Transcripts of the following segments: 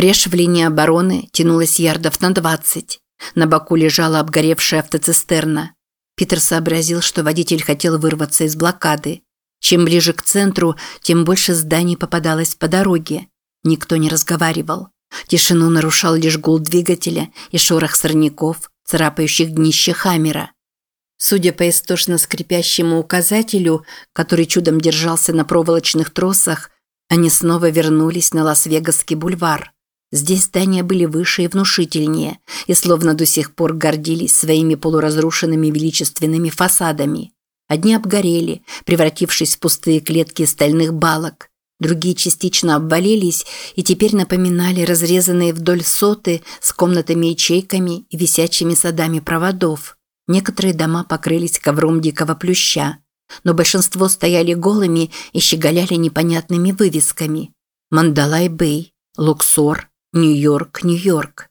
Брешь в линии обороны тянулась ярдов на 20. На боку лежала обгоревшая автоцистерна. Питер сообразил, что водитель хотел вырваться из блокады. Чем ближе к центру, тем больше зданий попадалось по дороге. Никто не разговаривал. Тишину нарушал лишь гул двигателя и шорох сорняков, царапающих днище Хаммера. Судя по истошно скрипящему указателю, который чудом держался на проволочных тросах, они снова вернулись на Лас-Вегасский бульвар. Здесь здания были выше и внушительнее, и словно до сих пор гордились своими полуразрушенными величественными фасадами. Одни обгорели, превратившись в пустые клетки стальных балок. Другие частично обвалились и теперь напоминали разрезанные вдоль соты с комнатами-ячейками и висячими садами проводов. Некоторые дома покрылись ковром дикого плюща, но большинство стояли голыми и щеголяли непонятными вывесками. Мандалай-Бэй, Луксор, Нью-Йорк, Нью-Йорк.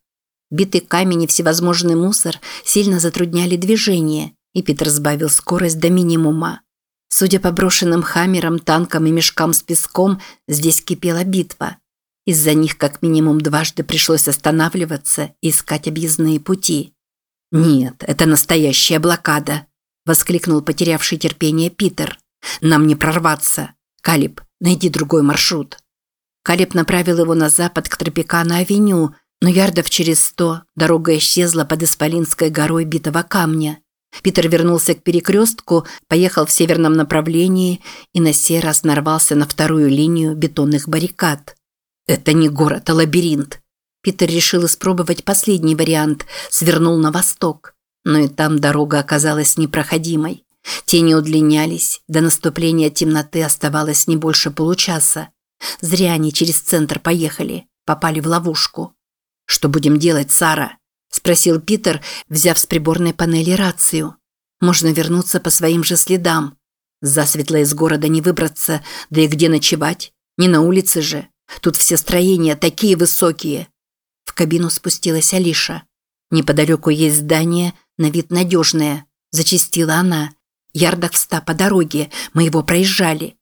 Битый камень и всевозможный мусор сильно затрудняли движение, и Питер сбавил скорость до минимума. Судя по брошенным хаммерам, танкам и мешкам с песком, здесь кипела битва. Из-за них как минимум дважды пришлось останавливаться и искать объездные пути. «Нет, это настоящая блокада», – воскликнул потерявший терпение Питер. «Нам не прорваться. Калиб, найди другой маршрут». Калиб направил его на запад к Тропикана-авеню, но ярдов через сто дорога исчезла под Исполинской горой битого камня. Питер вернулся к перекрестку, поехал в северном направлении и на сей раз нарвался на вторую линию бетонных баррикад. Это не город, а лабиринт. Питер решил испробовать последний вариант, свернул на восток. Но и там дорога оказалась непроходимой. Тени удлинялись, до наступления темноты оставалось не больше получаса. Зря они через центр поехали, попали в ловушку. «Что будем делать, Сара?» – спросил Питер, взяв с приборной панели рацию. «Можно вернуться по своим же следам. Засветло из города не выбраться, да и где ночевать? Не на улице же. Тут все строения такие высокие». В кабину спустилась Алиша. «Неподалеку есть здание, на вид надежное», – зачастила она. «Ярдах в ста по дороге, мы его проезжали».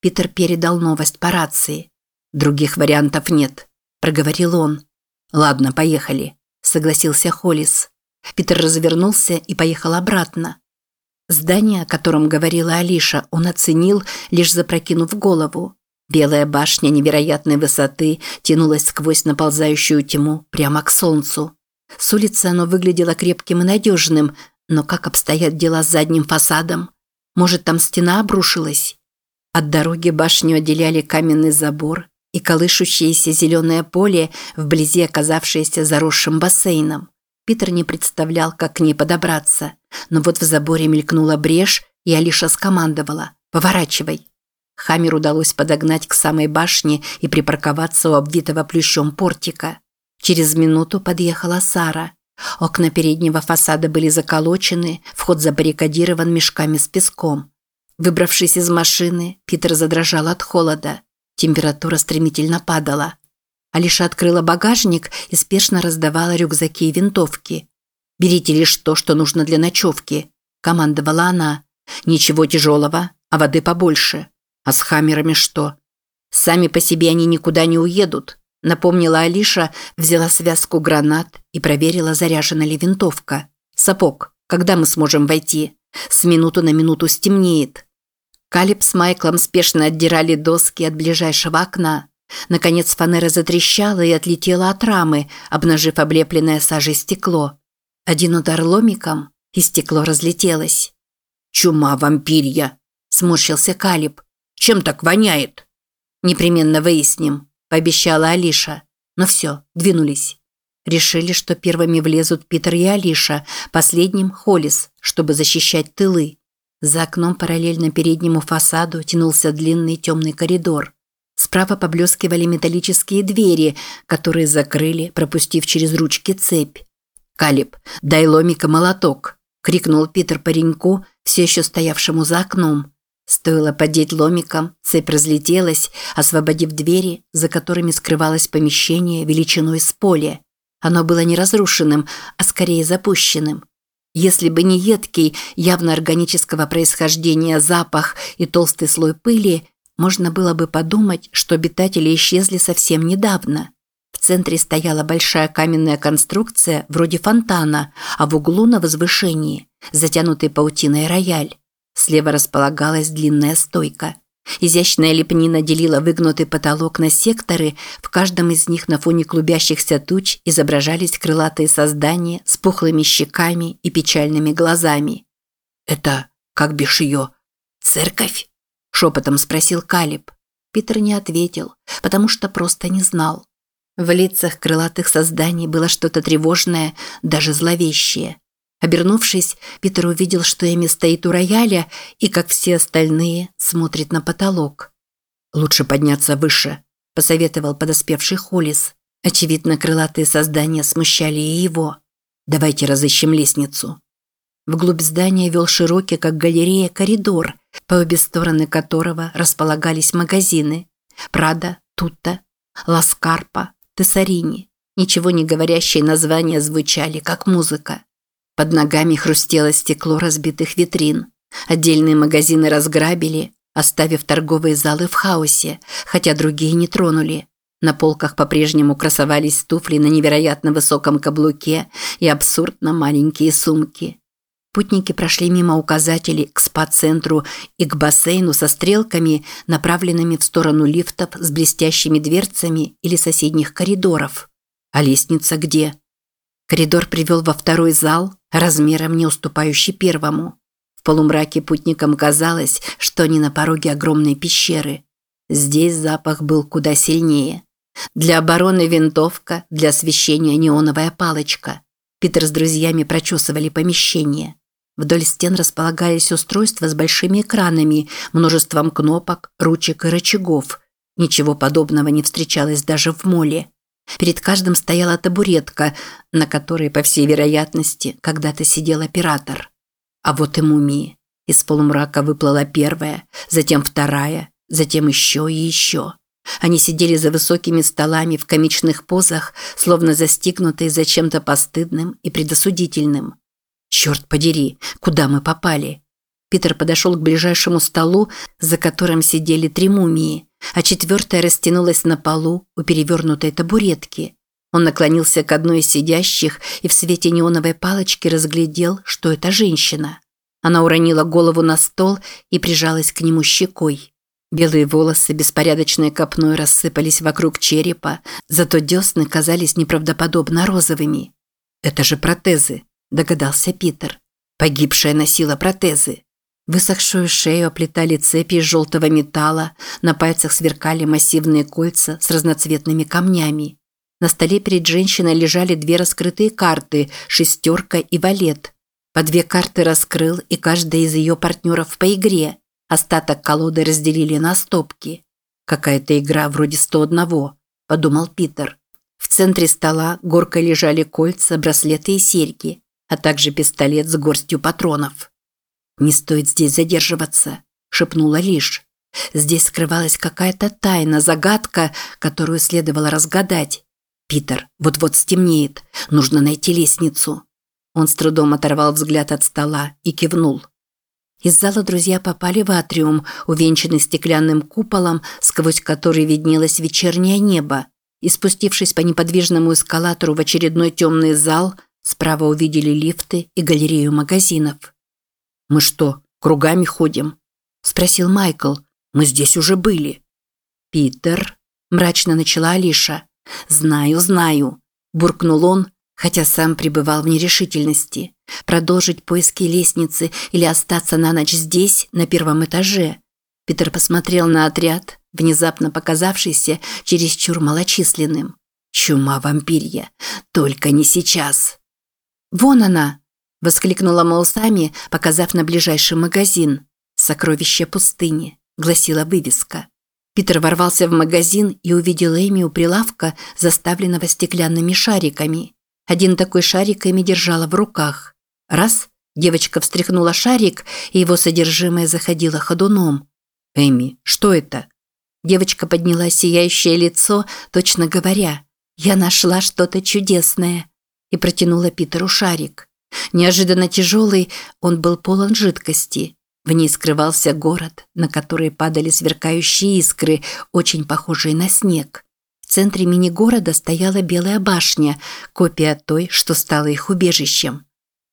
Питер передал новость по рации. «Других вариантов нет», – проговорил он. «Ладно, поехали», – согласился Холлис. Питер развернулся и поехал обратно. Здание, о котором говорила Алиша, он оценил, лишь запрокинув голову. Белая башня невероятной высоты тянулась сквозь наползающую тьму прямо к солнцу. С улицы оно выглядело крепким и надежным, но как обстоят дела с задним фасадом? Может, там стена обрушилась? От дороги башню отделяли каменный забор и колышущееся зеленое поле, вблизи оказавшееся заросшим бассейном. Питер не представлял, как к ней подобраться. Но вот в заборе мелькнула брешь, и Алиша скомандовала «Поворачивай». Хаммер удалось подогнать к самой башне и припарковаться у обвитого плющом портика. Через минуту подъехала Сара. Окна переднего фасада были заколочены, вход забаррикадирован мешками с песком. Выбравшись из машины, Питер задрожал от холода. Температура стремительно падала. Алиша открыла багажник и спешно раздавала рюкзаки и винтовки. «Берите лишь то, что нужно для ночевки», – командовала она. «Ничего тяжелого, а воды побольше. А с хаммерами что?» «Сами по себе они никуда не уедут», – напомнила Алиша, взяла связку гранат и проверила, заряжена ли винтовка. «Сапог, когда мы сможем войти? С минуту на минуту стемнеет». Калиб с Майклом спешно отдирали доски от ближайшего окна. Наконец фанера затрещала и отлетела от рамы, обнажив облепленное сажей стекло. Один удар ломиком, и стекло разлетелось. «Чума вампирья!» – сморщился Калиб. «Чем так воняет?» «Непременно выясним», – пообещала Алиша. Но все, двинулись. Решили, что первыми влезут Питер и Алиша, последним – Холлис, чтобы защищать тылы. За окном параллельно переднему фасаду тянулся длинный темный коридор. Справа поблескивали металлические двери, которые закрыли, пропустив через ручки цепь. «Калиб, дай ломика молоток!» – крикнул Питер пареньку, все еще стоявшему за окном. Стоило подеть ломиком, цепь разлетелась, освободив двери, за которыми скрывалось помещение величиной с поля. Оно было не разрушенным, а скорее запущенным. Если бы не едкий, явно органического происхождения запах и толстый слой пыли, можно было бы подумать, что обитатели исчезли совсем недавно. В центре стояла большая каменная конструкция вроде фонтана, а в углу на возвышении затянутый паутиной рояль. Слева располагалась длинная стойка. Изящная лепнина делила выгнутый потолок на секторы, в каждом из них на фоне клубящихся туч изображались крылатые создания с пухлыми щеками и печальными глазами. «Это, как бишь ее, церковь?» – шепотом спросил Калиб. Питер не ответил, потому что просто не знал. В лицах крылатых созданий было что-то тревожное, даже зловещее. Обернувшись, Питер увидел, что Эми стоит у рояля и, как все остальные, смотрит на потолок. «Лучше подняться выше», – посоветовал подоспевший Холлис. Очевидно, крылатые создания смущали и его. «Давайте разыщем лестницу». Вглубь здания вел широкий, как галерея, коридор, по обе стороны которого располагались магазины. Прада, Тутта, Ласкарпа, Тессарини. Ничего не говорящие названия звучали, как музыка. Под ногами хрустело стекло разбитых витрин. Отдельные магазины разграбили, оставив торговые залы в хаосе, хотя другие не тронули. На полках по-прежнему красовались туфли на невероятно высоком каблуке и абсурдно маленькие сумки. Путники прошли мимо указателей к спа-центру и к бассейну со стрелками, направленными в сторону лифтов с блестящими дверцами или соседних коридоров. А лестница где? Коридор привел во второй зал, размером не уступающий первому. В полумраке путникам казалось, что они на пороге огромной пещеры. Здесь запах был куда сильнее. Для обороны винтовка, для освещения неоновая палочка. Питер с друзьями прочесывали помещение. Вдоль стен располагались устройства с большими экранами, множеством кнопок, ручек и рычагов. Ничего подобного не встречалось даже в моле. Перед каждым стояла табуретка, на которой, по всей вероятности, когда-то сидел оператор. А вот и мумии. Из полумрака выплыла первая, затем вторая, затем еще и еще. Они сидели за высокими столами в комичных позах, словно застигнутые за чем-то постыдным и предосудительным. «Черт подери, куда мы попали?» Питер подошел к ближайшему столу, за которым сидели три мумии, а четвертая растянулась на полу у перевернутой табуретки. Он наклонился к одной из сидящих и в свете неоновой палочки разглядел, что это женщина. Она уронила голову на стол и прижалась к нему щекой. Белые волосы беспорядочной копной рассыпались вокруг черепа, зато десны казались неправдоподобно розовыми. «Это же протезы», – догадался Питер. Погибшая носила протезы. Высохшую шею оплетали цепи из желтого металла, на пальцах сверкали массивные кольца с разноцветными камнями. На столе перед женщиной лежали две раскрытые карты – шестерка и валет. По две карты раскрыл и каждая из ее партнеров по игре. Остаток колоды разделили на стопки. «Какая-то игра вроде 101», – подумал Питер. В центре стола горкой лежали кольца, браслеты и серьги, а также пистолет с горстью патронов. «Не стоит здесь задерживаться», – шепнула Лиш. Здесь скрывалась какая-то тайна, загадка, которую следовало разгадать. «Питер, вот-вот стемнеет. Нужно найти лестницу». Он с трудом оторвал взгляд от стола и кивнул. Из зала друзья попали в атриум, увенчанный стеклянным куполом, сквозь который виднелось вечернее небо. И спустившись по неподвижному эскалатору в очередной темный зал, справа увидели лифты и галерею магазинов. «Мы что, кругами ходим?» – спросил Майкл. «Мы здесь уже были». «Питер», – мрачно начала Алиша. «Знаю, знаю», – буркнул он, хотя сам пребывал в нерешительности. Продолжить поиски лестницы или остаться на ночь здесь, на первом этаже. Питер посмотрел на отряд, внезапно показавшийся чересчур малочисленным. Чума вампирья, только не сейчас. «Вон она!» – воскликнула Маусами, показав на ближайший магазин. «Сокровище пустыни», – гласила вывеска. Питер ворвался в магазин и увидел Эми у прилавка, заставленного стеклянными шариками. Один такой шарик Эми держала в руках. Раз – девочка встряхнула шарик, и его содержимое заходило ходуном. «Эми, что это?» Девочка подняла сияющее лицо, точно говоря, «Я нашла что-то чудесное», и протянула Питеру шарик. Неожиданно тяжелый, он был полон жидкости. В ней скрывался город, на который падали сверкающие искры, очень похожие на снег. В центре мини-города стояла белая башня, копия той, что стала их убежищем.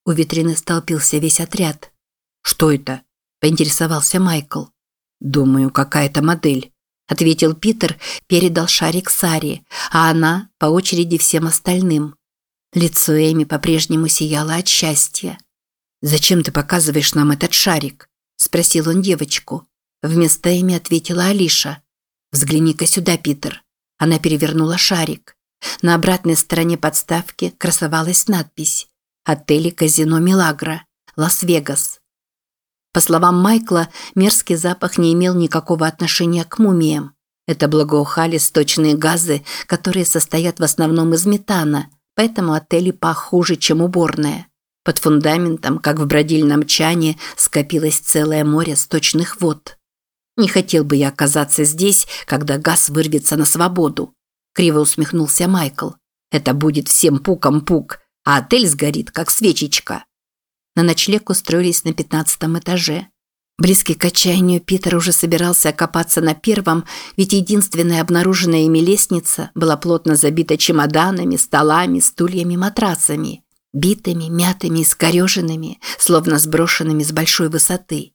У витрины столпился весь отряд. «Что это?» – поинтересовался Майкл. «Думаю, какая-то модель», – ответил Питер, передал шарик Саре, а она по очереди всем остальным. Лицо Эми по-прежнему сияло от счастья. «Зачем ты показываешь нам этот шарик?» – спросил он девочку. Вместо Эми ответила Алиша. «Взгляни-ка сюда, Питер». Она перевернула шарик. На обратной стороне подставки красовалась надпись «Отель и казино Милагра, Лас-Вегас». По словам Майкла, мерзкий запах не имел никакого отношения к мумиям. Это благоухали сточные газы, которые состоят в основном из метана, поэтому отели пах хуже, чем уборная. Под фундаментом, как в бродильном чане, скопилось целое море сточных вод. Не хотел бы я оказаться здесь, когда газ вырвется на свободу. Криво усмехнулся Майкл. Это будет всем пуком пук, а отель сгорит, как свечечка. На ночлег устроились на пятнадцатом этаже. Близкий к отчаянию Питер уже собирался окопаться на первом, ведь единственная обнаруженная ими лестница была плотно забита чемоданами, столами, стульями, матрасами. Битыми, мятыми, искореженными, словно сброшенными с большой высоты.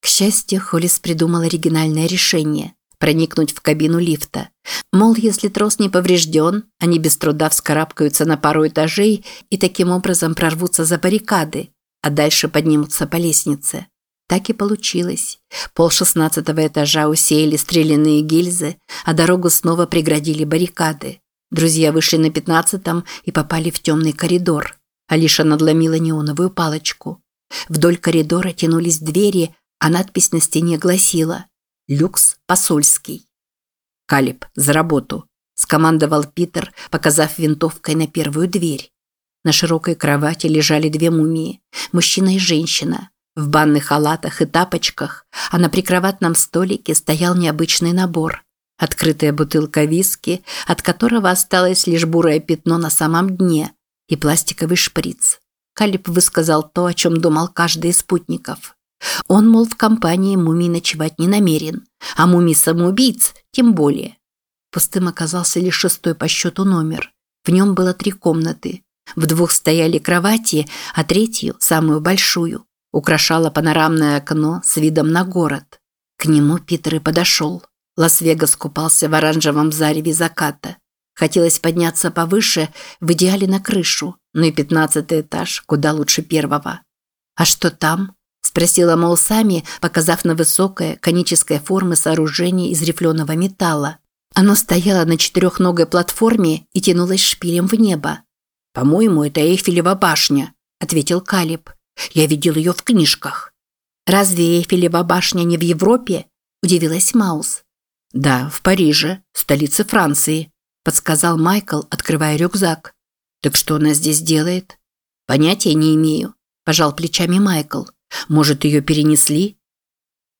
К счастью, Холлис придумал оригинальное решение – проникнуть в кабину лифта. Мол, если трос не поврежден, они без труда вскарабкаются на пару этажей и таким образом прорвутся за баррикады, а дальше поднимутся по лестнице. Так и получилось. Пол шестнадцатого этажа усеяли стрелянные гильзы, а дорогу снова преградили баррикады. Друзья вышли на пятнадцатом и попали в темный коридор. Алиша надломила неоновую палочку. Вдоль коридора тянулись двери, а надпись на стене гласила «Люкс посольский». «Калиб, за работу!» – скомандовал Питер, показав винтовкой на первую дверь. На широкой кровати лежали две мумии – мужчина и женщина. В банных халатах и тапочках, а на прикроватном столике стоял необычный набор. Открытая бутылка виски, от которого осталось лишь бурое пятно на самом дне, и пластиковый шприц. Калиб высказал то, о чем думал каждый из спутников. Он, мол, в компании мумий ночевать не намерен, а мумий-самоубийц тем более. Пустым оказался лишь шестой по счету номер. В нем было три комнаты. В двух стояли кровати, а третью, самую большую, украшало панорамное окно с видом на город. К нему Питер и подошел. Лас-Вегас купался в оранжевом зареве заката. Хотелось подняться повыше, в идеале на крышу, но и пятнадцатый этаж куда лучше первого. «А что там?» – спросила Маусами, показав на высокое, конической формы сооружение из рифленого металла. Оно стояло на четырехногой платформе и тянулось шпилем в небо. «По-моему, это Эйфелева башня», – ответил Калиб. «Я видел ее в книжках». «Разве Эйфелева башня не в Европе?» – удивилась Маус. «Да, в Париже, столице Франции», – подсказал Майкл, открывая рюкзак. «Так что она здесь делает?» «Понятия не имею», – пожал плечами Майкл. Может, ее перенесли?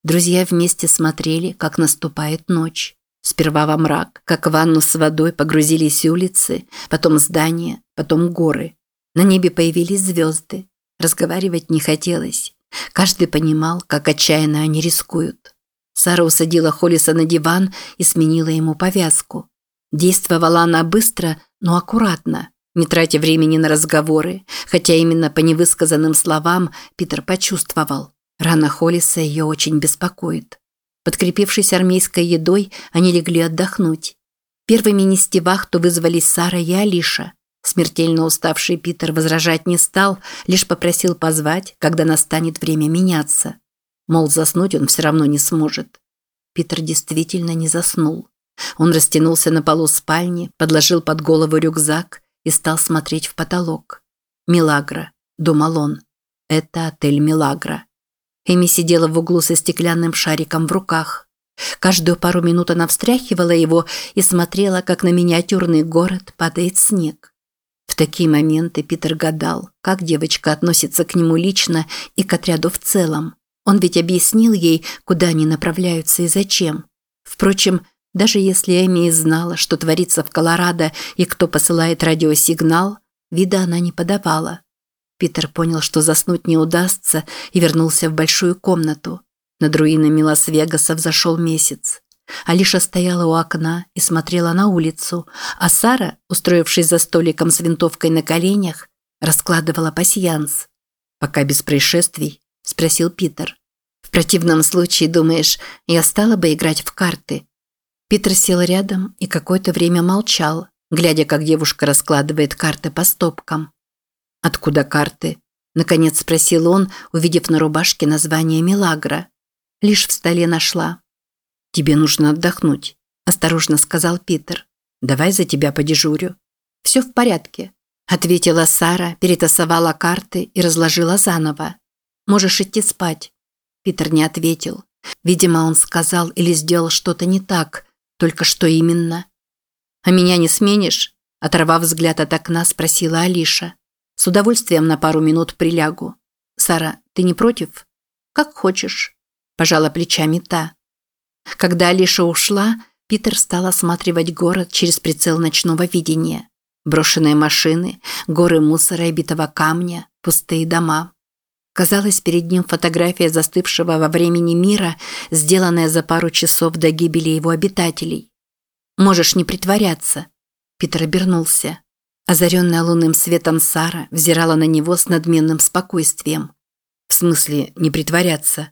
Друзья вместе смотрели, как наступает ночь. Сперва во мрак, как ванну с водой погрузились улицы, потом здания, потом горы. На небе появились звезды. Разговаривать не хотелось. Каждый понимал, как отчаянно они рискуют. Сара усадила Холлиса на диван и сменила ему повязку. Действовала она быстро, но аккуратно не тратя времени на разговоры, хотя именно по невысказанным словам Питер почувствовал. Рана Холлиса ее очень беспокоит. Подкрепившись армейской едой, они легли отдохнуть. Первыми нести вахту вызвались Сара и Алиша. Смертельно уставший Питер возражать не стал, лишь попросил позвать, когда настанет время меняться. Мол, заснуть он все равно не сможет. Питер действительно не заснул. Он растянулся на полу спальни, подложил под голову рюкзак и стал смотреть в потолок. «Милагра», – думал он. «Это отель Милагра». Эми сидела в углу со стеклянным шариком в руках. Каждую пару минут она встряхивала его и смотрела, как на миниатюрный город падает снег. В такие моменты Питер гадал, как девочка относится к нему лично и к отряду в целом. Он ведь объяснил ей, куда они направляются и зачем. Впрочем, даже если Эми и знала, что творится в Колорадо и кто посылает радиосигнал, вида она не подавала. Питер понял, что заснуть не удастся, и вернулся в большую комнату. Над руинами Лас-Вегаса взошел месяц. Алиша стояла у окна и смотрела на улицу, а Сара, устроившись за столиком с винтовкой на коленях, раскладывала пасьянс. «Пока без происшествий?» – спросил Питер. «В противном случае, думаешь, я стала бы играть в карты?» Питер сел рядом и какое-то время молчал, глядя, как девушка раскладывает карты по стопкам. «Откуда карты?» – наконец спросил он, увидев на рубашке название «Милагра». Лишь в столе нашла. «Тебе нужно отдохнуть», – осторожно сказал Питер. «Давай за тебя подежурю». «Все в порядке», – ответила Сара, перетасовала карты и разложила заново. «Можешь идти спать». Питер не ответил. Видимо, он сказал или сделал что-то не так, только что именно. «А меня не сменишь?» – оторвав взгляд от окна, спросила Алиша. «С удовольствием на пару минут прилягу. Сара, ты не против?» «Как хочешь», – пожала плечами та. Когда Алиша ушла, Питер стал осматривать город через прицел ночного видения. Брошенные машины, горы мусора и битого камня, пустые дома. Казалось, перед ним фотография застывшего во времени мира, сделанная за пару часов до гибели его обитателей. «Можешь не притворяться». Питер обернулся. Озаренная лунным светом Сара взирала на него с надменным спокойствием. «В смысле, не притворяться?»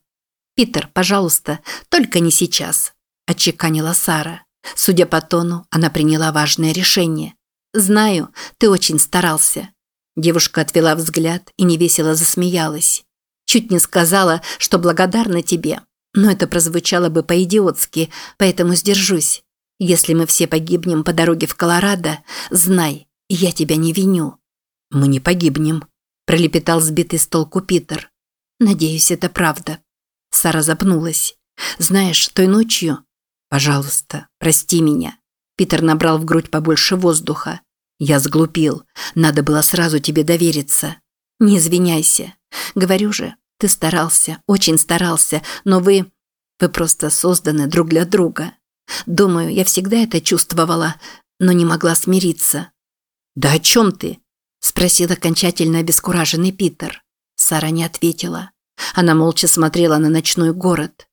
«Питер, пожалуйста, только не сейчас», – отчеканила Сара. Судя по тону, она приняла важное решение. «Знаю, ты очень старался». Девушка отвела взгляд и невесело засмеялась. Чуть не сказала, что благодарна тебе, но это прозвучало бы по-идиотски, поэтому сдержусь. Если мы все погибнем по дороге в Колорадо, знай, я тебя не виню». «Мы не погибнем», – пролепетал сбитый с толку Питер. «Надеюсь, это правда». Сара запнулась. «Знаешь, той ночью...» «Пожалуйста, прости меня». Питер набрал в грудь побольше воздуха. «Я сглупил. Надо было сразу тебе довериться». «Не извиняйся. Говорю же, ты старался, очень старался, но вы... Вы просто созданы друг для друга. Думаю, я всегда это чувствовала, но не могла смириться». «Да о чем ты?» – спросил окончательно обескураженный Питер. Сара не ответила. Она молча смотрела на ночной город.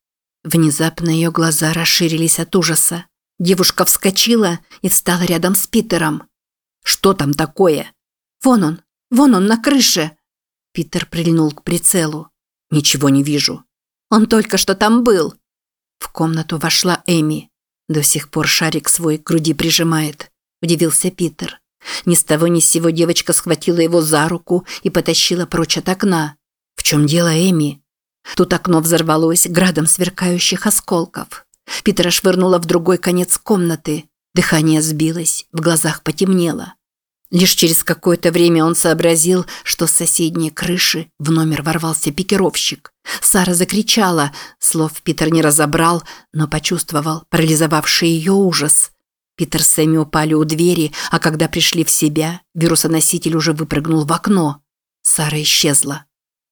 Внезапно ее глаза расширились от ужаса. Девушка вскочила и встала рядом с Питером. «Что там такое?» «Вон он! Вон он на крыше!» Питер прильнул к прицелу. «Ничего не вижу». «Он только что там был!» В комнату вошла Эми. До сих пор шарик свой к груди прижимает. Удивился Питер. Ни с того ни с сего девочка схватила его за руку и потащила прочь от окна. «В чем дело, Эми?» Тут окно взорвалось градом сверкающих осколков. Питера швырнула в другой конец комнаты. Дыхание сбилось, в глазах потемнело. Лишь через какое-то время он сообразил, что с соседней крыши в номер ворвался пикировщик. Сара закричала, слов Питер не разобрал, но почувствовал парализовавший ее ужас. Питер с Эми упали у двери, а когда пришли в себя, вирусоноситель уже выпрыгнул в окно. Сара исчезла.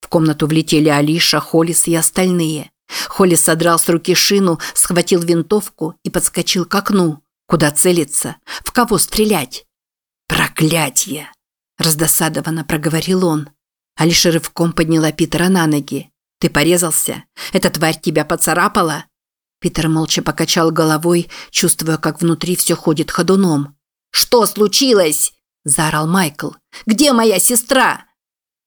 В комнату влетели Алиша, Холлис и остальные. Холлис содрал с руки шину, схватил винтовку и подскочил к окну. Куда целиться? В кого стрелять? «Проклятье!» – раздосадованно проговорил он. Алиша рывком подняла Питера на ноги. «Ты порезался? Эта тварь тебя поцарапала?» Питер молча покачал головой, чувствуя, как внутри все ходит ходуном. «Что случилось?» – заорал Майкл. «Где моя сестра?»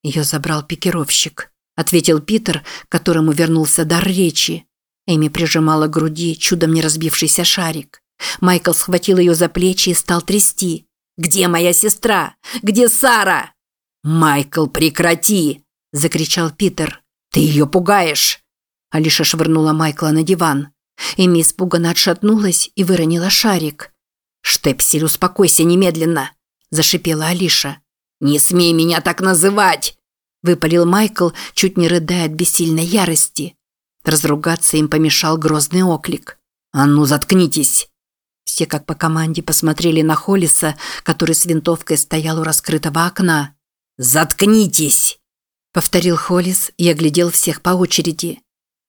Ее забрал пикировщик, ответил Питер, которому вернулся дар речи. Эми прижимала к груди чудом не разбившийся шарик. Майкл схватил ее за плечи и стал трясти. «Где моя сестра? Где Сара?» «Майкл, прекрати!» – закричал Питер. «Ты ее пугаешь!» Алиша швырнула Майкла на диван. Эми испуганно отшатнулась и выронила шарик. «Штепсель, успокойся немедленно!» – зашипела Алиша. «Не смей меня так называть!» – выпалил Майкл, чуть не рыдая от бессильной ярости. Разругаться им помешал грозный оклик. «А ну, заткнитесь!» Все как по команде посмотрели на Холлиса, который с винтовкой стоял у раскрытого окна. «Заткнитесь!» – повторил Холлис и оглядел всех по очереди.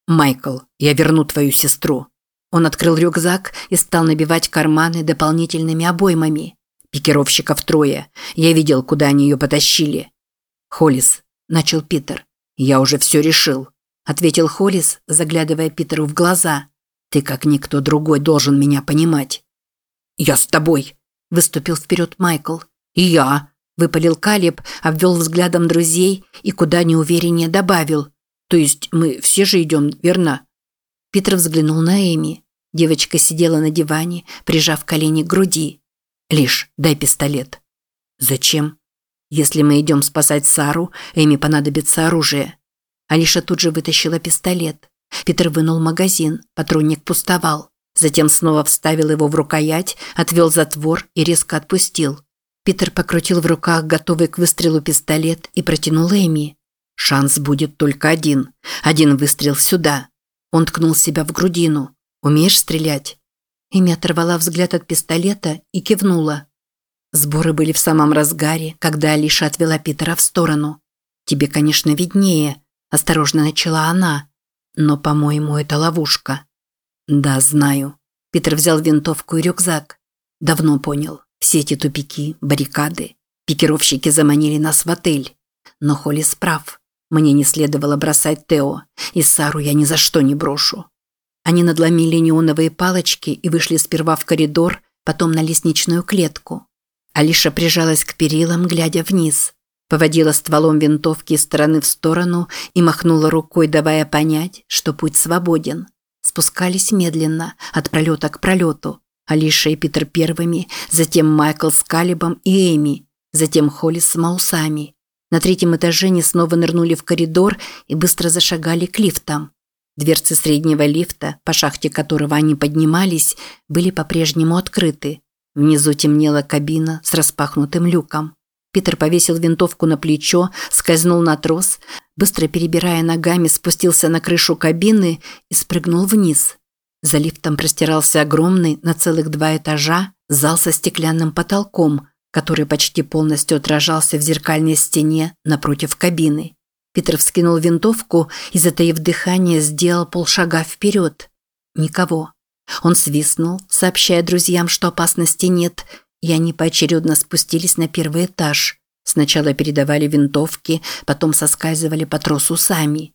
«Майкл, я верну твою сестру». Он открыл рюкзак и стал набивать карманы дополнительными обоймами. Пикировщиков трое. Я видел, куда они ее потащили. «Холлис», – начал Питер. «Я уже все решил», – ответил Холлис, заглядывая Питеру в глаза. Ты, как никто другой, должен меня понимать». «Я с тобой», – выступил вперед Майкл. «И я», – выпалил Калиб, обвел взглядом друзей и куда неувереннее добавил. «То есть мы все же идем, верно?» Питер взглянул на Эми. Девочка сидела на диване, прижав колени к груди. «Лишь, дай пистолет». «Зачем?» «Если мы идем спасать Сару, Эми понадобится оружие». Алиша тут же вытащила пистолет. Питер вынул магазин, патронник пустовал. Затем снова вставил его в рукоять, отвел затвор и резко отпустил. Питер покрутил в руках готовый к выстрелу пистолет и протянул Эми. «Шанс будет только один. Один выстрел сюда». Он ткнул себя в грудину. «Умеешь стрелять?» Эми оторвала взгляд от пистолета и кивнула. Сборы были в самом разгаре, когда Алиша отвела Питера в сторону. «Тебе, конечно, виднее», – осторожно начала она. «Но, по-моему, это ловушка». «Да, знаю». Питер взял винтовку и рюкзак. Давно понял. Все эти тупики, баррикады. Пикировщики заманили нас в отель. Но Холлис прав. Мне не следовало бросать Тео, и Сару я ни за что не брошу. Они надломили неоновые палочки и вышли сперва в коридор, потом на лестничную клетку. Алиша прижалась к перилам, глядя вниз. Поводила стволом винтовки из стороны в сторону и махнула рукой, давая понять, что путь свободен. Спускались медленно, от пролета к пролету. Алиша и Питер первыми, затем Майкл с Калибом и Эми, затем Холли с Маусами. На третьем этаже они снова нырнули в коридор и быстро зашагали к лифтам. Дверцы среднего лифта, по шахте которого они поднимались, были по-прежнему открыты. Внизу темнела кабина с распахнутым люком. Питер повесил винтовку на плечо, скользнул на трос, быстро перебирая ногами, спустился на крышу кабины и спрыгнул вниз. За лифтом простирался огромный, на целых два этажа, зал со стеклянным потолком, который почти полностью отражался в зеркальной стене напротив кабины. Питер вскинул винтовку и, затаив дыхание, сделал полшага вперед. Никого. Он свистнул, сообщая друзьям, что опасности нет, и они поочередно спустились на первый этаж. Сначала передавали винтовки, потом соскальзывали по тросу сами.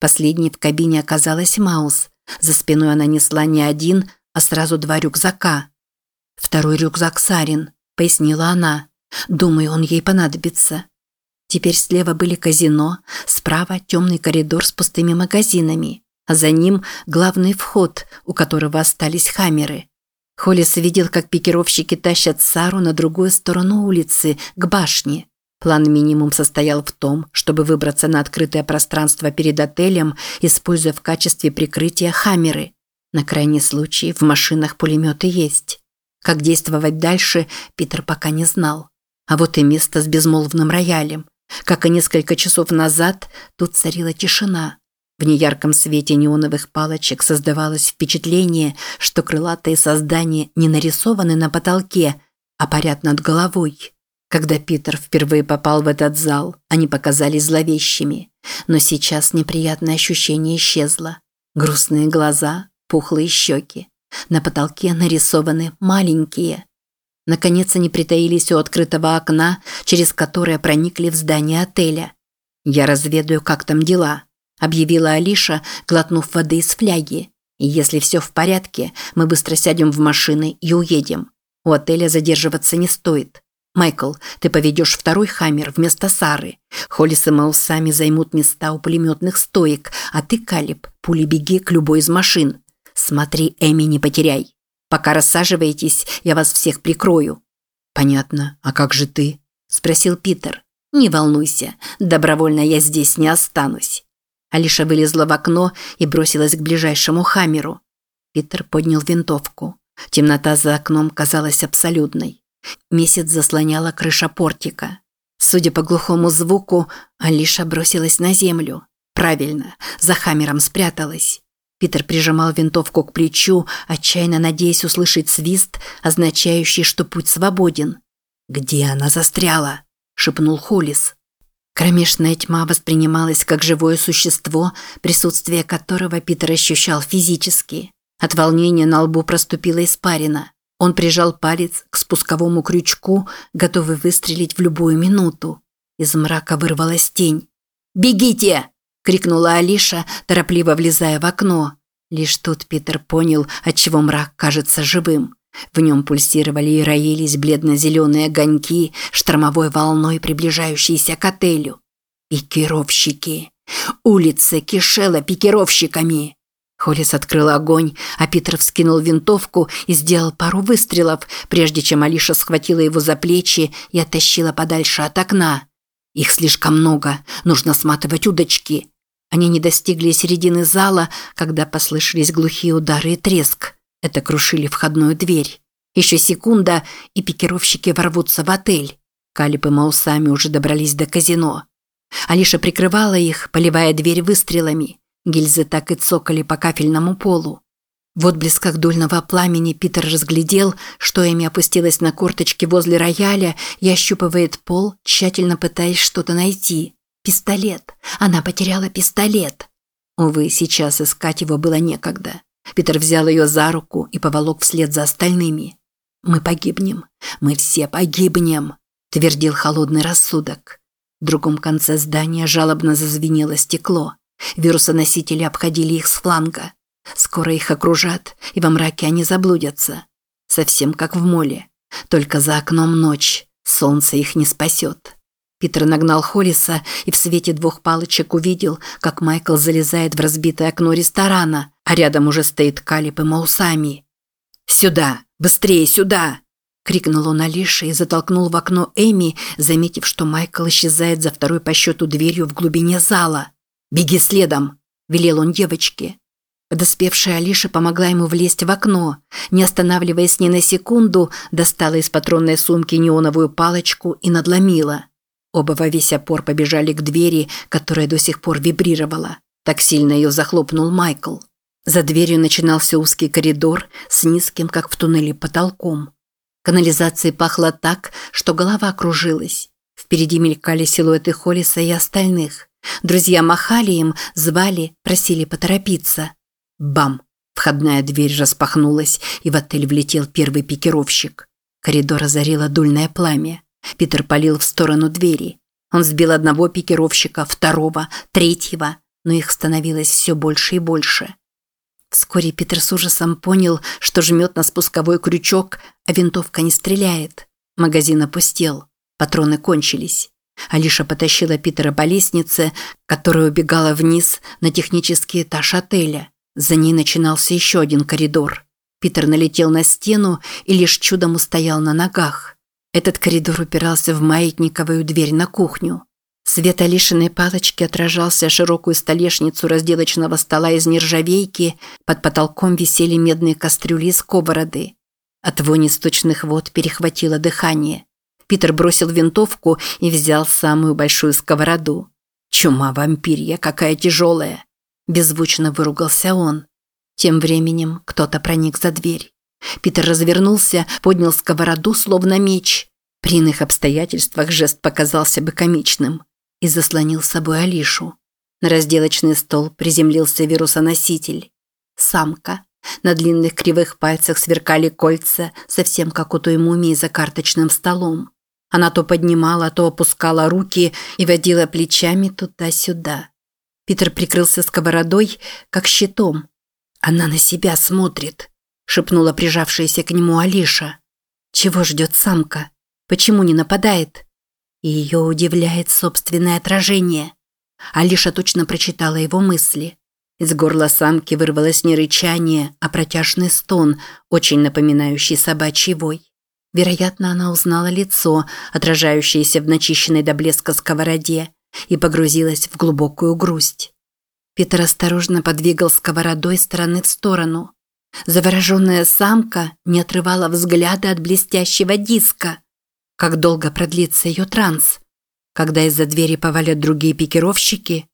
Последней в кабине оказалась Маус. За спиной она несла не один, а сразу два рюкзака. «Второй рюкзак Сарин», – пояснила она. «Думаю, он ей понадобится». Теперь слева были казино, справа темный коридор с пустыми магазинами а за ним главный вход, у которого остались хаммеры. Холлис видел, как пикировщики тащат Сару на другую сторону улицы, к башне. План минимум состоял в том, чтобы выбраться на открытое пространство перед отелем, используя в качестве прикрытия хаммеры. На крайний случай в машинах пулеметы есть. Как действовать дальше, Питер пока не знал. А вот и место с безмолвным роялем. Как и несколько часов назад, тут царила тишина. В неярком свете неоновых палочек создавалось впечатление, что крылатые создания не нарисованы на потолке, а парят над головой. Когда Питер впервые попал в этот зал, они показались зловещими. Но сейчас неприятное ощущение исчезло. Грустные глаза, пухлые щеки. На потолке нарисованы маленькие. Наконец они притаились у открытого окна, через которое проникли в здание отеля. «Я разведаю, как там дела», объявила Алиша, глотнув воды из фляги. если все в порядке, мы быстро сядем в машины и уедем. У отеля задерживаться не стоит. Майкл, ты поведешь второй хаммер вместо Сары. Холлис и Мэл сами займут места у пулеметных стоек, а ты, Калиб, пули беги к любой из машин. Смотри, Эми не потеряй. Пока рассаживаетесь, я вас всех прикрою. Понятно. А как же ты? спросил Питер. Не волнуйся, добровольно я здесь не останусь. Алиша вылезла в окно и бросилась к ближайшему хамеру. Питер поднял винтовку. Темнота за окном казалась абсолютной. Месяц заслоняла крыша портика. Судя по глухому звуку, Алиша бросилась на землю. Правильно, за хамером спряталась. Питер прижимал винтовку к плечу, отчаянно надеясь услышать свист, означающий, что путь свободен. «Где она застряла?» – шепнул Холлис. Кромешная тьма воспринималась как живое существо, присутствие которого Питер ощущал физически. От волнения на лбу проступила испарина. Он прижал палец к спусковому крючку, готовый выстрелить в любую минуту. Из мрака вырвалась тень. «Бегите!» – крикнула Алиша, торопливо влезая в окно. Лишь тут Питер понял, отчего мрак кажется живым. В нем пульсировали и роились бледно-зеленые огоньки, штормовой волной приближающиеся к отелю. Пикировщики. Улица кишела пикировщиками. Холлис открыл огонь, а Питер вскинул винтовку и сделал пару выстрелов, прежде чем Алиша схватила его за плечи и оттащила подальше от окна. Их слишком много, нужно сматывать удочки. Они не достигли середины зала, когда послышались глухие удары и треск. Это крушили входную дверь. Еще секунда, и пикировщики ворвутся в отель. Калиб и Маусами уже добрались до казино. Алиша прикрывала их, поливая дверь выстрелами. Гильзы так и цокали по кафельному полу. В отблесках дульного пламени Питер разглядел, что Эми опустилась на корточки возле рояля и ощупывает пол, тщательно пытаясь что-то найти. Пистолет. Она потеряла пистолет. Увы, сейчас искать его было некогда. Питер взял ее за руку и поволок вслед за остальными. «Мы погибнем. Мы все погибнем», – твердил холодный рассудок. В другом конце здания жалобно зазвенело стекло. Вирусоносители обходили их с фланга. Скоро их окружат, и во мраке они заблудятся. Совсем как в моле. Только за окном ночь. Солнце их не спасет. Питер нагнал Холлиса и в свете двух палочек увидел, как Майкл залезает в разбитое окно ресторана, а рядом уже стоит Калип и Маусами. «Сюда! Быстрее сюда!» – крикнул он Алише и затолкнул в окно Эми, заметив, что Майкл исчезает за второй по счету дверью в глубине зала. «Беги следом!» – велел он девочке. Подоспевшая Алиша помогла ему влезть в окно. Не останавливаясь ни на секунду, достала из патронной сумки неоновую палочку и надломила. Оба во весь опор побежали к двери, которая до сих пор вибрировала. Так сильно ее захлопнул Майкл. За дверью начинался узкий коридор с низким, как в туннеле, потолком. Канализацией пахло так, что голова кружилась. Впереди мелькали силуэты Холлиса и остальных. Друзья махали им, звали, просили поторопиться. Бам! Входная дверь распахнулась, и в отель влетел первый пикировщик. Коридор озарило дульное пламя. Питер полил в сторону двери. Он сбил одного пикировщика, второго, третьего, но их становилось все больше и больше. Вскоре Питер с ужасом понял, что жмет на спусковой крючок, а винтовка не стреляет. Магазин опустел. Патроны кончились. Алиша потащила Питера по лестнице, которая убегала вниз на технический этаж отеля. За ней начинался еще один коридор. Питер налетел на стену и лишь чудом устоял на ногах. Этот коридор упирался в маятниковую дверь на кухню. Свет Алишиной палочки отражался широкую столешницу разделочного стола из нержавейки, под потолком висели медные кастрюли и сковороды. От вони сточных вод перехватило дыхание. Питер бросил винтовку и взял самую большую сковороду. «Чума вампирья, какая тяжелая!» Беззвучно выругался он. Тем временем кто-то проник за дверь. Питер развернулся, поднял сковороду, словно меч. При иных обстоятельствах жест показался бы комичным. И заслонил с собой Алишу. На разделочный стол приземлился вирусоноситель. Самка. На длинных кривых пальцах сверкали кольца, совсем как у той мумии за карточным столом. Она то поднимала, то опускала руки и водила плечами туда-сюда. Питер прикрылся сковородой, как щитом. Она на себя смотрит шепнула прижавшаяся к нему Алиша. Чего ждет самка? Почему не нападает? ее удивляет собственное отражение. Алиша точно прочитала его мысли. Из горла самки вырвалось не рычание, а протяжный стон, очень напоминающий собачий вой. Вероятно, она узнала лицо, отражающееся в начищенной до блеска сковороде, и погрузилась в глубокую грусть. Питер осторожно подвигал сковородой стороны в сторону. Завороженная самка не отрывала взгляда от блестящего диска. Как долго продлится ее транс? Когда из-за двери повалят другие пикировщики?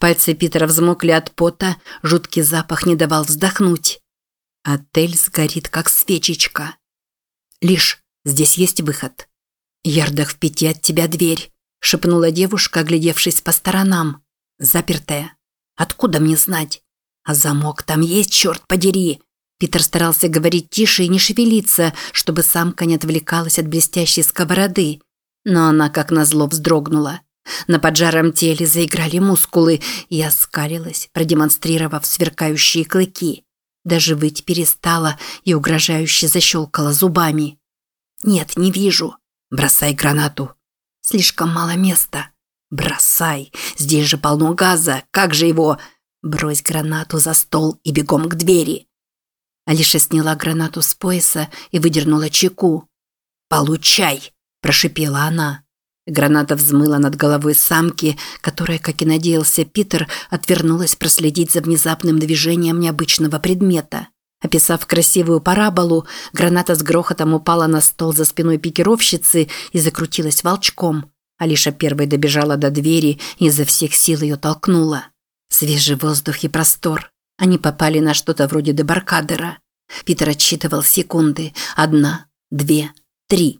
Пальцы Питера взмокли от пота, жуткий запах не давал вздохнуть. Отель сгорит, как свечечка. Лишь здесь есть выход. Ярдах в пяти от тебя дверь, шепнула девушка, оглядевшись по сторонам. Запертая. Откуда мне знать? А замок там есть, черт подери. Питер старался говорить тише и не шевелиться, чтобы самка не отвлекалась от блестящей сковороды. Но она, как назло, вздрогнула. На поджаром теле заиграли мускулы, и оскалилась, продемонстрировав сверкающие клыки. Даже выть перестала и угрожающе защелкала зубами. «Нет, не вижу. Бросай гранату. Слишком мало места. Бросай. Здесь же полно газа. Как же его...» Брось гранату за стол и бегом к двери. Алиша сняла гранату с пояса и выдернула чеку. «Получай!» – прошипела она. Граната взмыла над головой самки, которая, как и надеялся Питер, отвернулась проследить за внезапным движением необычного предмета. Описав красивую параболу, граната с грохотом упала на стол за спиной пикировщицы и закрутилась волчком. Алиша первой добежала до двери и изо всех сил ее толкнула. Свежий воздух и простор. Они попали на что-то вроде дебаркадера. Питер отсчитывал секунды. Одна, две, три.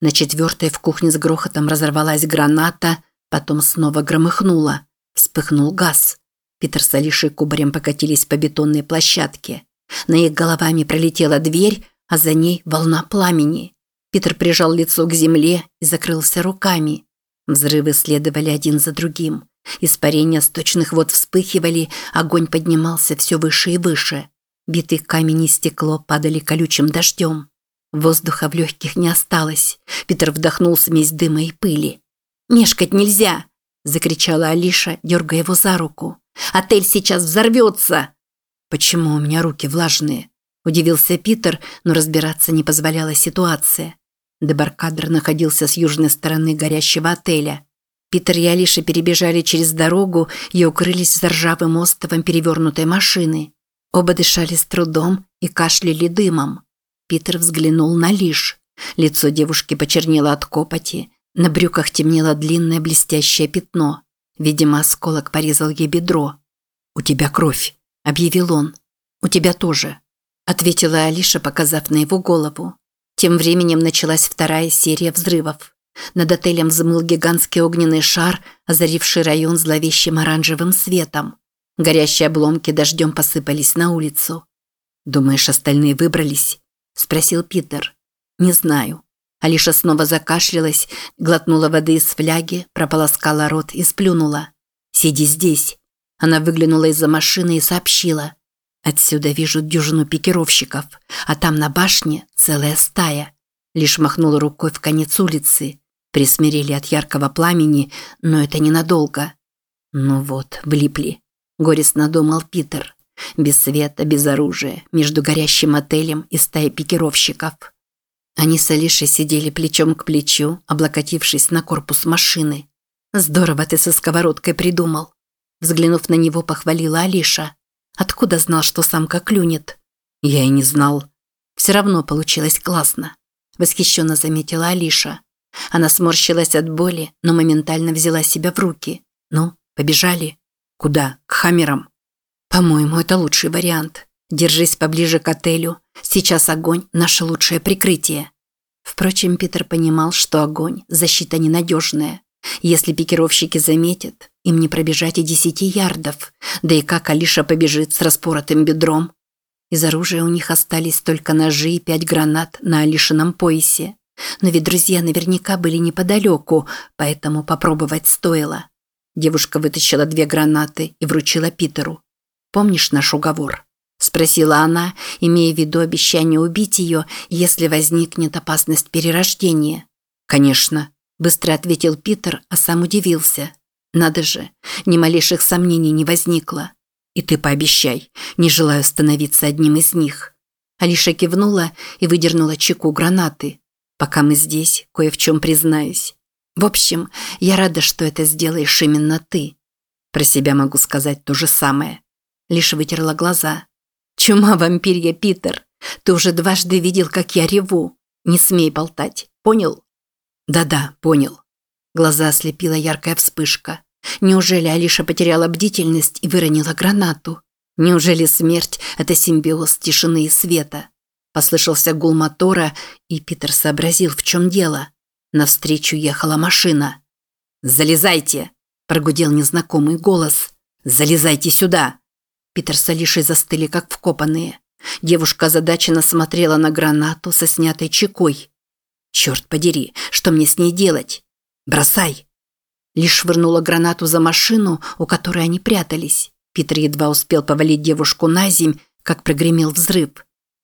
На четвертой в кухне с грохотом разорвалась граната, потом снова громыхнула. Вспыхнул газ. Питер с Алишей кубарем покатились по бетонной площадке. На их головами пролетела дверь, а за ней волна пламени. Питер прижал лицо к земле и закрылся руками. Взрывы следовали один за другим. Испарения сточных вод вспыхивали, огонь поднимался все выше и выше. Битый камень и стекло падали колючим дождем. Воздуха в легких не осталось. Питер вдохнул смесь дыма и пыли. «Мешкать нельзя!» – закричала Алиша, дергая его за руку. «Отель сейчас взорвется!» «Почему у меня руки влажные?» – удивился Питер, но разбираться не позволяла ситуация. Дебаркадер находился с южной стороны горящего отеля. Питер и Алиша перебежали через дорогу и укрылись за ржавым остовом перевернутой машины. Оба дышали с трудом и кашляли дымом. Питер взглянул на Лиш. Лицо девушки почернело от копоти. На брюках темнело длинное блестящее пятно. Видимо, осколок порезал ей бедро. «У тебя кровь», – объявил он. «У тебя тоже», – ответила Алиша, показав на его голову. Тем временем началась вторая серия взрывов. Над отелем взмыл гигантский огненный шар, озаривший район зловещим оранжевым светом. Горящие обломки дождем посыпались на улицу. «Думаешь, остальные выбрались?» – спросил Питер. «Не знаю». Алиша снова закашлялась, глотнула воды из фляги, прополоскала рот и сплюнула. «Сиди здесь». Она выглянула из-за машины и сообщила. «Отсюда вижу дюжину пикировщиков, а там на башне целая стая». Лишь махнула рукой в конец улицы. Присмирели от яркого пламени, но это ненадолго. «Ну вот, влипли», – горестно думал Питер. Без света, без оружия, между горящим отелем и стаей пикировщиков. Они с Алишей сидели плечом к плечу, облокотившись на корпус машины. «Здорово ты со сковородкой придумал». Взглянув на него, похвалила Алиша. «Откуда знал, что самка клюнет?» «Я и не знал». «Все равно получилось классно», – восхищенно заметила Алиша. Она сморщилась от боли, но моментально взяла себя в руки. «Ну, побежали?» «Куда? К хамерам?» По-моему, это лучший вариант. Держись поближе к отелю. Сейчас огонь – наше лучшее прикрытие. Впрочем, Питер понимал, что огонь – защита ненадежная. Если пикировщики заметят, им не пробежать и десяти ярдов. Да и как Алиша побежит с распоротым бедром? Из оружия у них остались только ножи и пять гранат на Алишином поясе. Но ведь друзья наверняка были неподалеку, поэтому попробовать стоило. Девушка вытащила две гранаты и вручила Питеру. Помнишь наш уговор?» – спросила она, имея в виду обещание убить ее, если возникнет опасность перерождения. «Конечно», – быстро ответил Питер, а сам удивился. «Надо же, ни малейших сомнений не возникло. И ты пообещай, не желаю становиться одним из них». Алиша кивнула и выдернула чеку гранаты. «Пока мы здесь, кое в чем признаюсь. В общем, я рада, что это сделаешь именно ты. Про себя могу сказать то же самое лишь вытерла глаза. «Чума вампирья, Питер! Ты уже дважды видел, как я реву. Не смей болтать, понял?» «Да-да, понял». Глаза ослепила яркая вспышка. Неужели Алиша потеряла бдительность и выронила гранату? Неужели смерть – это симбиоз тишины и света? Послышался гул мотора, и Питер сообразил, в чем дело. Навстречу ехала машина. «Залезайте!» – прогудел незнакомый голос. «Залезайте сюда!» Питер с Алишей застыли, как вкопанные. Девушка озадаченно смотрела на гранату со снятой чекой. «Черт подери, что мне с ней делать?» «Бросай!» Лишь швырнула гранату за машину, у которой они прятались. Питер едва успел повалить девушку на земь, как прогремел взрыв.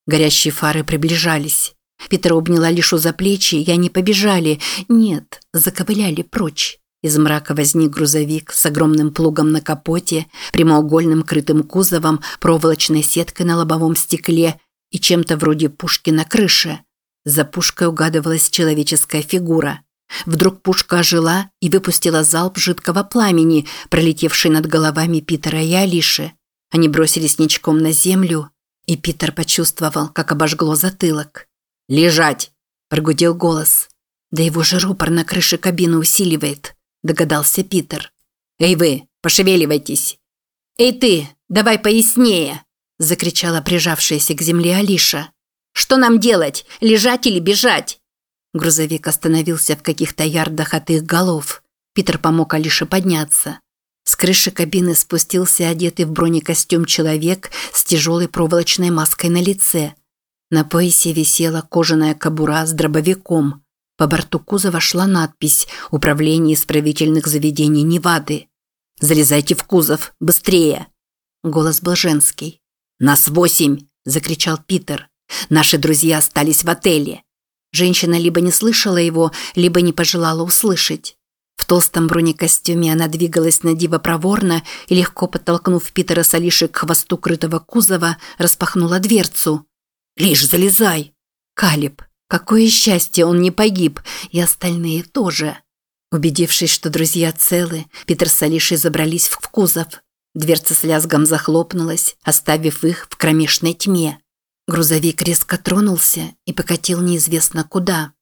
Горящие фары приближались. Питер обняла Лишу за плечи, и они побежали. Нет, заковыляли прочь. Из мрака возник грузовик с огромным плугом на капоте, прямоугольным крытым кузовом, проволочной сеткой на лобовом стекле и чем-то вроде пушки на крыше. За пушкой угадывалась человеческая фигура. Вдруг пушка ожила и выпустила залп жидкого пламени, пролетевший над головами Питера и Алиши. Они бросились ничком на землю, и Питер почувствовал, как обожгло затылок. «Лежать!» – прогудел голос. Да его же рупор на крыше кабины усиливает, догадался Питер. «Эй вы, пошевеливайтесь!» «Эй ты, давай пояснее!» – закричала прижавшаяся к земле Алиша. «Что нам делать? Лежать или бежать?» Грузовик остановился в каких-то ярдах от их голов. Питер помог Алише подняться. С крыши кабины спустился одетый в бронекостюм человек с тяжелой проволочной маской на лице. На поясе висела кожаная кобура с дробовиком. По борту кузова шла надпись «Управление исправительных заведений Невады». «Залезайте в кузов! Быстрее!» Голос был женский. «Нас восемь!» – закричал Питер. «Наши друзья остались в отеле!» Женщина либо не слышала его, либо не пожелала услышать. В толстом бронекостюме она двигалась на диво проворно и, легко подтолкнув Питера с Алишей к хвосту крытого кузова, распахнула дверцу. «Лишь залезай!» «Калиб! Какое счастье, он не погиб, и остальные тоже!» Убедившись, что друзья целы, Питер с Алишей забрались в кузов. Дверца с лязгом захлопнулась, оставив их в кромешной тьме. Грузовик резко тронулся и покатил неизвестно куда.